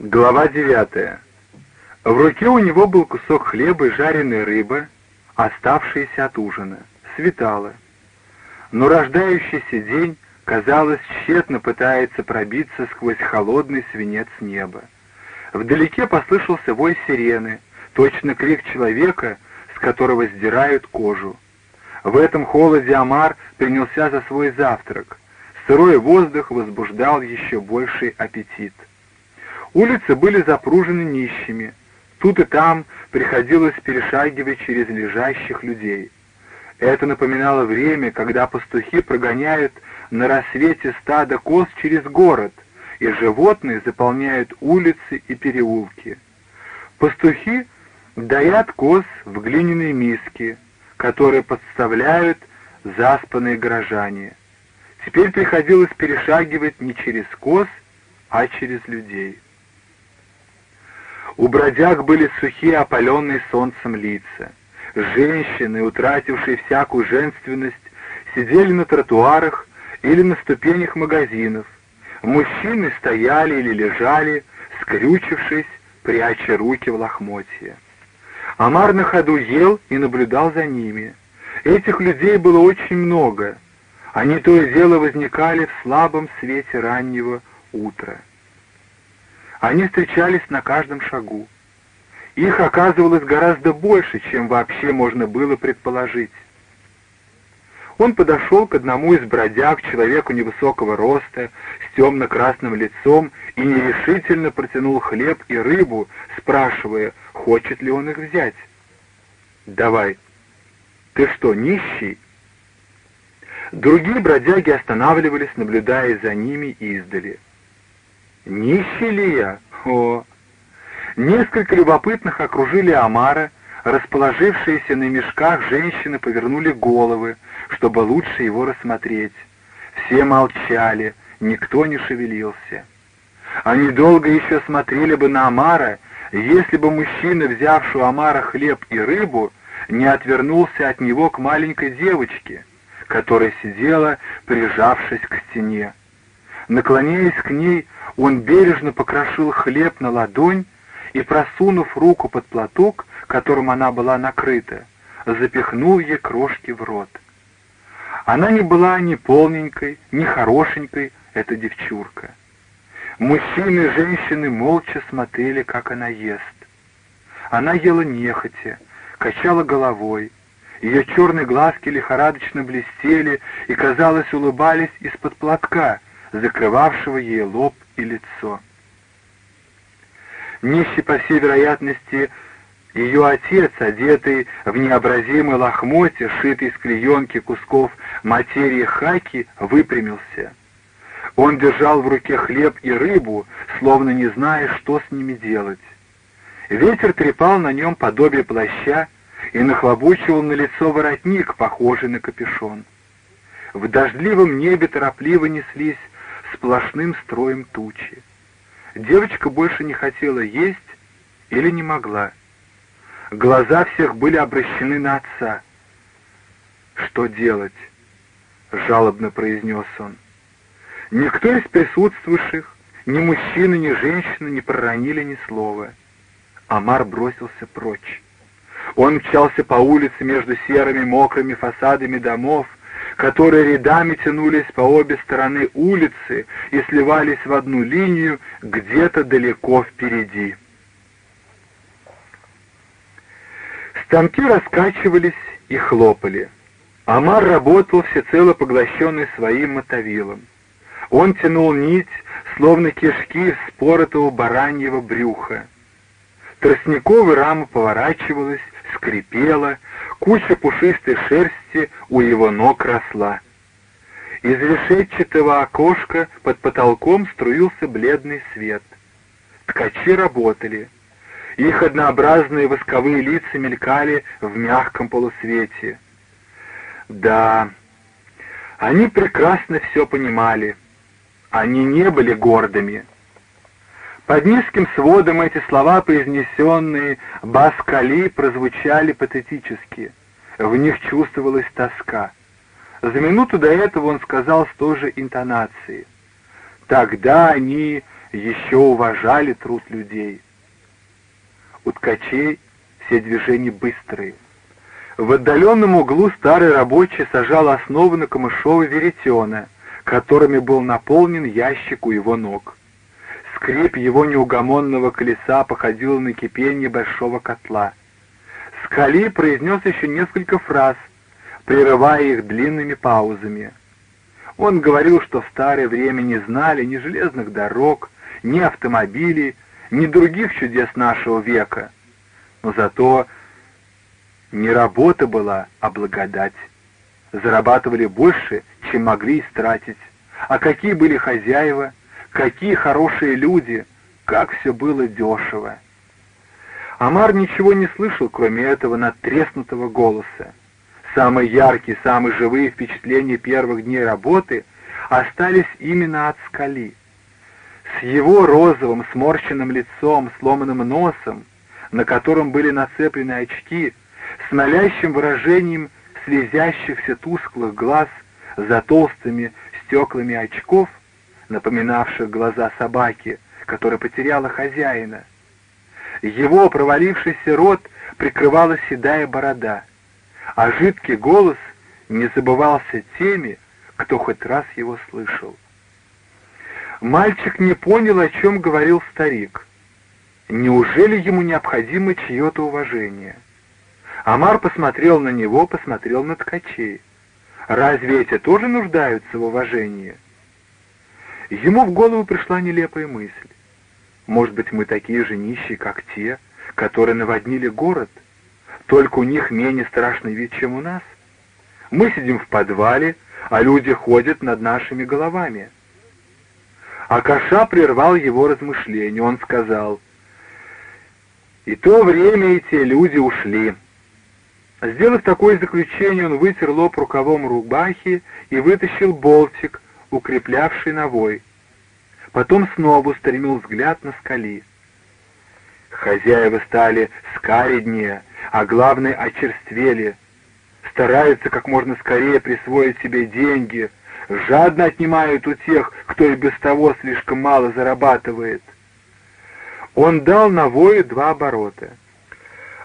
Глава девятая. В руке у него был кусок хлеба и жареная рыба, оставшаяся от ужина. Светало. Но рождающийся день, казалось, тщетно пытается пробиться сквозь холодный свинец неба. Вдалеке послышался вой сирены, точно крик человека, с которого сдирают кожу. В этом холоде Амар принялся за свой завтрак. Сырой воздух возбуждал еще больший аппетит. Улицы были запружены нищими. Тут и там приходилось перешагивать через лежащих людей. Это напоминало время, когда пастухи прогоняют на рассвете стадо коз через город, и животные заполняют улицы и переулки. Пастухи доят коз в глиняной миске, которые подставляют заспанные горожане. Теперь приходилось перешагивать не через коз, а через людей. У бродяг были сухие, опаленные солнцем лица. Женщины, утратившие всякую женственность, сидели на тротуарах или на ступенях магазинов. Мужчины стояли или лежали, скрючившись, пряча руки в лохмотья. Амар на ходу ел и наблюдал за ними. Этих людей было очень много. Они то и дело возникали в слабом свете раннего утра. Они встречались на каждом шагу. Их оказывалось гораздо больше, чем вообще можно было предположить. Он подошел к одному из бродяг, человеку невысокого роста, с темно-красным лицом, и нерешительно протянул хлеб и рыбу, спрашивая, хочет ли он их взять. «Давай. Ты что, нищий?» Другие бродяги останавливались, наблюдая за ними издали. Нищий ли я? О! Несколько любопытных окружили Амара, расположившиеся на мешках женщины повернули головы, чтобы лучше его рассмотреть. Все молчали, никто не шевелился. Они долго еще смотрели бы на Амара, если бы мужчина, взявший у Амара хлеб и рыбу, не отвернулся от него к маленькой девочке, которая сидела, прижавшись к стене. Наклоняясь к ней, он бережно покрошил хлеб на ладонь и, просунув руку под платок, которым она была накрыта, запихнул ей крошки в рот. Она не была ни полненькой, ни хорошенькой, эта девчурка. Мужчины и женщины молча смотрели, как она ест. Она ела нехотя, качала головой. Ее черные глазки лихорадочно блестели и, казалось, улыбались из-под платка, закрывавшего ей лоб и лицо. Нищий, по всей вероятности, ее отец, одетый в необразимый лохмотье, шитый из клеенки кусков материи хаки, выпрямился. Он держал в руке хлеб и рыбу, словно не зная, что с ними делать. Ветер трепал на нем подобие плаща и нахлобучивал на лицо воротник, похожий на капюшон. В дождливом небе торопливо неслись сплошным строем тучи. Девочка больше не хотела есть или не могла. Глаза всех были обращены на отца. «Что делать?» — жалобно произнес он. Никто из присутствующих, ни мужчина, ни женщина не проронили ни слова. Амар бросился прочь. Он мчался по улице между серыми мокрыми фасадами домов, которые рядами тянулись по обе стороны улицы и сливались в одну линию где-то далеко впереди. Станки раскачивались и хлопали. Амар работал всецело поглощенный своим мотовилом. Он тянул нить, словно кишки споротого бараньего брюха. Тростниковая рама поворачивалась, скрипела, Куча пушистой шерсти у его ног росла. Из решетчатого окошка под потолком струился бледный свет. Ткачи работали. Их однообразные восковые лица мелькали в мягком полусвете. Да, они прекрасно все понимали. Они не были гордыми. Под низким сводом эти слова, произнесенные Баскали, прозвучали патетически. В них чувствовалась тоска. За минуту до этого он сказал с той же интонацией. Тогда они еще уважали труд людей. У ткачей все движения быстрые. В отдаленном углу старый рабочий сажал основы на камышовой веретена, которыми был наполнен ящик у его ног. Скрип его неугомонного колеса походил на кипение большого котла. Скали произнес еще несколько фраз, прерывая их длинными паузами. Он говорил, что в старое время не знали ни железных дорог, ни автомобилей, ни других чудес нашего века. Но зато не работа была, а благодать. Зарабатывали больше, чем могли истратить. А какие были хозяева, какие хорошие люди, как все было дешево. Амар ничего не слышал, кроме этого надтреснутого голоса. Самые яркие, самые живые впечатления первых дней работы остались именно от скали. С его розовым, сморщенным лицом, сломанным носом, на котором были нацеплены очки, с молящим выражением слезящихся тусклых глаз за толстыми стеклами очков, напоминавших глаза собаки, которая потеряла хозяина. Его провалившийся рот прикрывала седая борода, а жидкий голос не забывался теми, кто хоть раз его слышал. Мальчик не понял, о чем говорил старик. Неужели ему необходимо чье-то уважение? Амар посмотрел на него, посмотрел на ткачей. Разве эти тоже нуждаются в уважении? Ему в голову пришла нелепая мысль. Может быть, мы такие же нищие, как те, которые наводнили город, только у них менее страшный вид, чем у нас? Мы сидим в подвале, а люди ходят над нашими головами. Акаша прервал его размышления. Он сказал, «И то время, и те люди ушли». Сделав такое заключение, он вытер лоб рукавом рубахи и вытащил болтик, укреплявший навой. Потом снова устремил взгляд на скали. Хозяева стали скареднее, а главное очерствели, стараются как можно скорее присвоить себе деньги, жадно отнимают у тех, кто и без того слишком мало зарабатывает. Он дал на вою два оборота.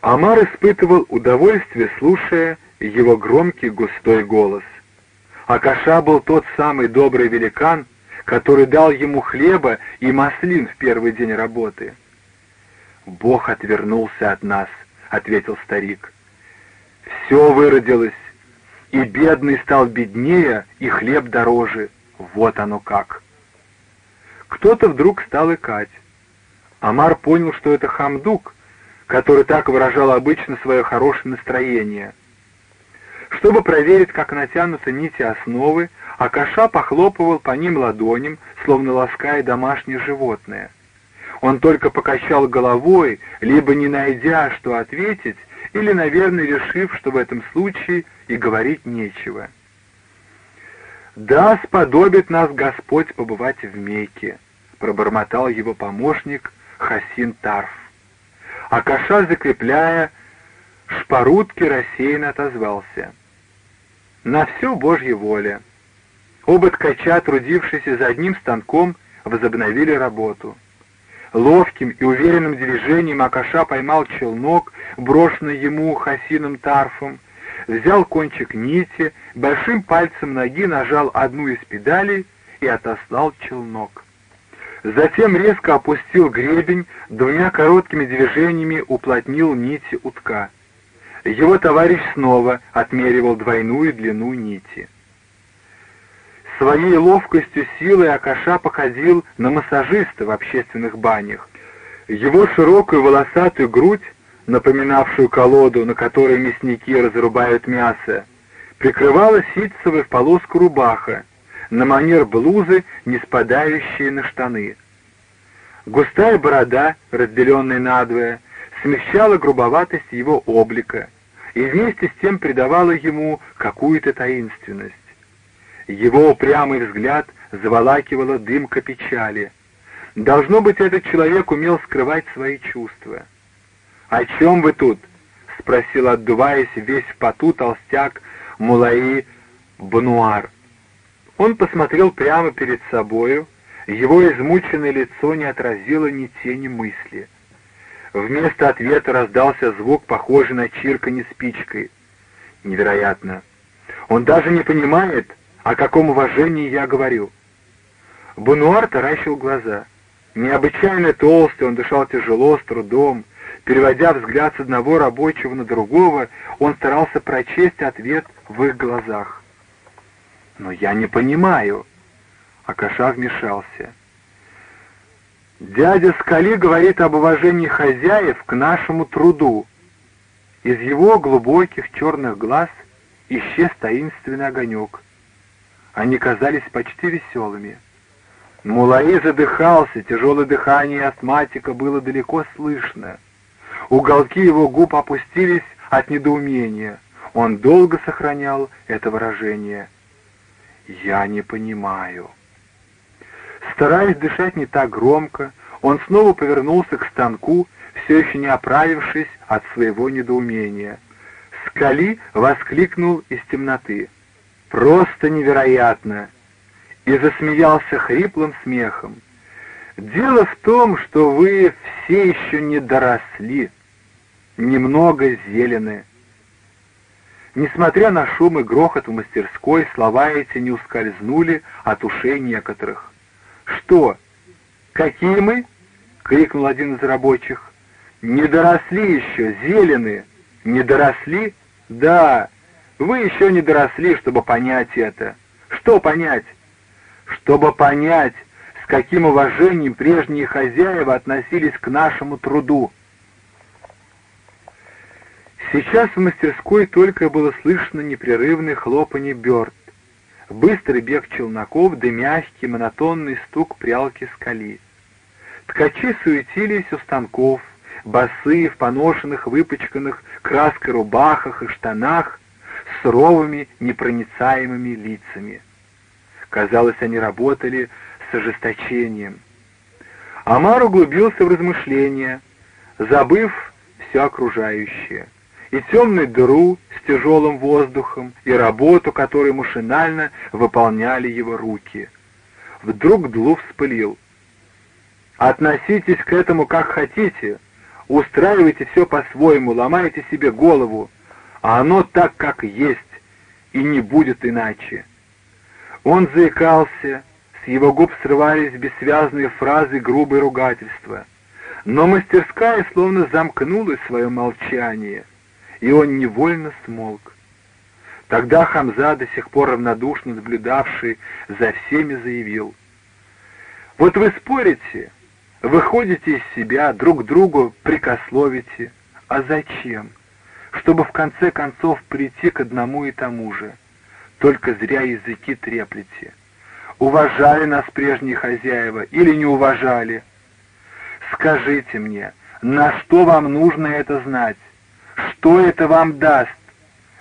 Амар испытывал удовольствие, слушая его громкий густой голос. Акаша был тот самый добрый великан, который дал ему хлеба и маслин в первый день работы. «Бог отвернулся от нас», — ответил старик. «Все выродилось, и бедный стал беднее, и хлеб дороже. Вот оно как. Кто-то вдруг стал икать. Амар понял, что это Хамдук, который так выражал обычно свое хорошее настроение. Чтобы проверить, как натянуты нити основы, Акаша похлопывал по ним ладоням, словно лаская домашнее животное. Он только покачал головой, либо не найдя, что ответить, или, наверное, решив, что в этом случае и говорить нечего. «Да, сподобит нас Господь побывать в Мекке», — пробормотал его помощник Хасин Тарф. А Каша, закрепляя шпарутки, рассеянно отозвался. «На все Божья воля». Оба ткача, трудившиеся за одним станком, возобновили работу. Ловким и уверенным движением Акаша поймал челнок, брошенный ему хасином тарфом, взял кончик нити, большим пальцем ноги нажал одну из педалей и отослал челнок. Затем резко опустил гребень, двумя короткими движениями уплотнил нити утка. Его товарищ снова отмеривал двойную длину нити. Своей ловкостью, силой Акаша походил на массажиста в общественных банях. Его широкую волосатую грудь, напоминавшую колоду, на которой мясники разрубают мясо, прикрывала ситцевая в полоску рубаха, на манер блузы, не спадающие на штаны. Густая борода, разделенная надвое, смягчала грубоватость его облика и вместе с тем придавала ему какую-то таинственность. Его упрямый взгляд заволакивала дымка печали. Должно быть, этот человек умел скрывать свои чувства. «О чем вы тут?» — спросил, отдуваясь весь в поту толстяк Мулаи Бануар. Он посмотрел прямо перед собою, Его измученное лицо не отразило ни тени мысли. Вместо ответа раздался звук, похожий на чирканье спичкой. Невероятно. Он даже не понимает, о каком уважении я говорю. Бунуар таращил глаза. Необычайно толстый, он дышал тяжело, с трудом. Переводя взгляд с одного рабочего на другого, он старался прочесть ответ в их глазах. «Но я не понимаю», — Акаша вмешался. «Дядя Скали говорит об уважении хозяев к нашему труду». Из его глубоких черных глаз исчез таинственный огонек. Они казались почти веселыми. Мулаи задыхался, тяжелое дыхание астматика было далеко слышно. Уголки его губ опустились от недоумения. Он долго сохранял это выражение. «Я не понимаю». Стараясь дышать не так громко, он снова повернулся к станку, все еще не оправившись от своего недоумения. Скали воскликнул из темноты. «Просто невероятно!» и засмеялся хриплым смехом. «Дело в том, что вы все еще не доросли, немного зелены». Несмотря на шум и грохот в мастерской, слова эти не ускользнули от ушей некоторых. «Что? Какие мы?» — крикнул один из рабочих. «Не доросли еще, зелены! Не доросли? Да, вы еще не доросли, чтобы понять это. Что понять? чтобы понять, с каким уважением прежние хозяева относились к нашему труду. Сейчас в мастерской только было слышно непрерывное хлопанье бёрд, быстрый бег челноков да мягкий монотонный стук прялки скали. Ткачи суетились у станков, босые в поношенных, выпачканных краской рубахах и штанах, с суровыми, непроницаемыми лицами. Казалось, они работали с ожесточением. Амар углубился в размышления, забыв все окружающее, и темную дыру с тяжелым воздухом, и работу, которую машинально выполняли его руки. Вдруг Длу вспылил. «Относитесь к этому как хотите, устраивайте все по-своему, ломайте себе голову, а оно так, как есть, и не будет иначе». Он заикался, с его губ срывались бессвязные фразы грубые ругательства. Но мастерская словно замкнула свое молчание, и он невольно смолк. Тогда Хамза, до сих пор равнодушно наблюдавший за всеми, заявил. «Вот вы спорите, выходите из себя, друг другу прикословите. А зачем? Чтобы в конце концов прийти к одному и тому же» только зря языки треплете. Уважали нас прежние хозяева или не уважали? Скажите мне, на что вам нужно это знать? Что это вам даст?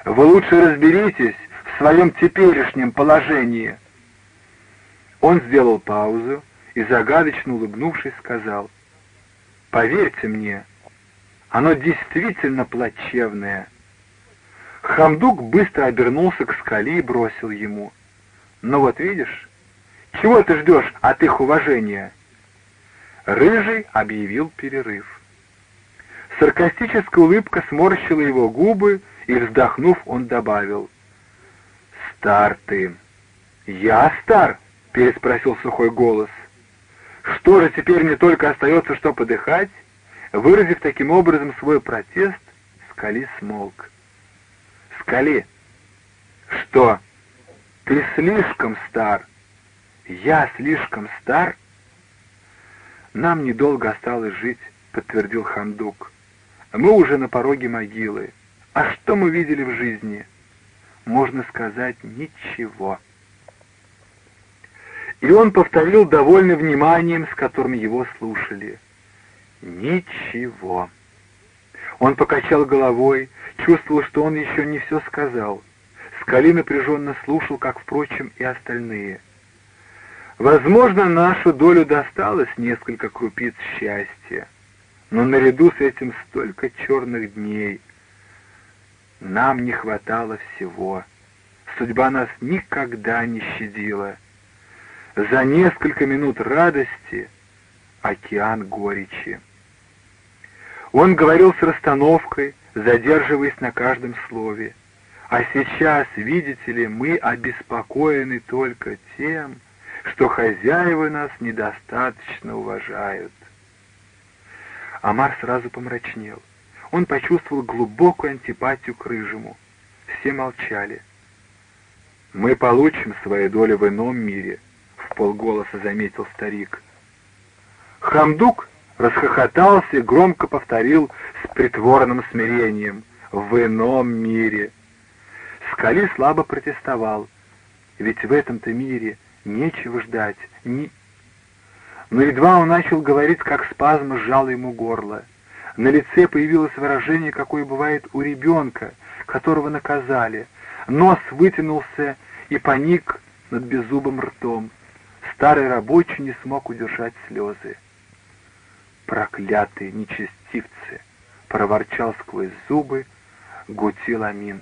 Вы лучше разберитесь в своем теперешнем положении. Он сделал паузу и, загадочно улыбнувшись, сказал, «Поверьте мне, оно действительно плачевное». Хамдук быстро обернулся к скале и бросил ему. «Ну вот видишь, чего ты ждешь от их уважения?» Рыжий объявил перерыв. Саркастическая улыбка сморщила его губы, и, вздохнув, он добавил. «Стар ты!» «Я стар?» — переспросил сухой голос. «Что же теперь не только остается, что подыхать?» Выразив таким образом свой протест, Скали смолк скале. Что? Ты слишком стар. Я слишком стар? Нам недолго осталось жить, подтвердил Хандук. Мы уже на пороге могилы. А что мы видели в жизни? Можно сказать, ничего. И он повторил довольно вниманием, с которым его слушали. Ничего. Он покачал головой, чувствовал, что он еще не все сказал. Скали напряженно слушал, как, впрочем, и остальные. Возможно, нашу долю досталось несколько крупиц счастья, но наряду с этим столько черных дней. Нам не хватало всего. Судьба нас никогда не щадила. За несколько минут радости океан горечи. Он говорил с расстановкой, задерживаясь на каждом слове. А сейчас, видите ли, мы обеспокоены только тем, что хозяева нас недостаточно уважают. Амар сразу помрачнел. Он почувствовал глубокую антипатию к Рыжему. Все молчали. «Мы получим свою долю в ином мире», — в полголоса заметил старик. Хамдук расхохотался и громко повторил с притворным смирением «в ином мире». Скали слабо протестовал, ведь в этом-то мире нечего ждать, ни... Но едва он начал говорить, как спазм сжал ему горло. На лице появилось выражение, какое бывает у ребенка, которого наказали. Нос вытянулся и поник над беззубым ртом. Старый рабочий не смог удержать слезы. «Проклятые нечестивцы!» — проворчал сквозь зубы Гутиламин.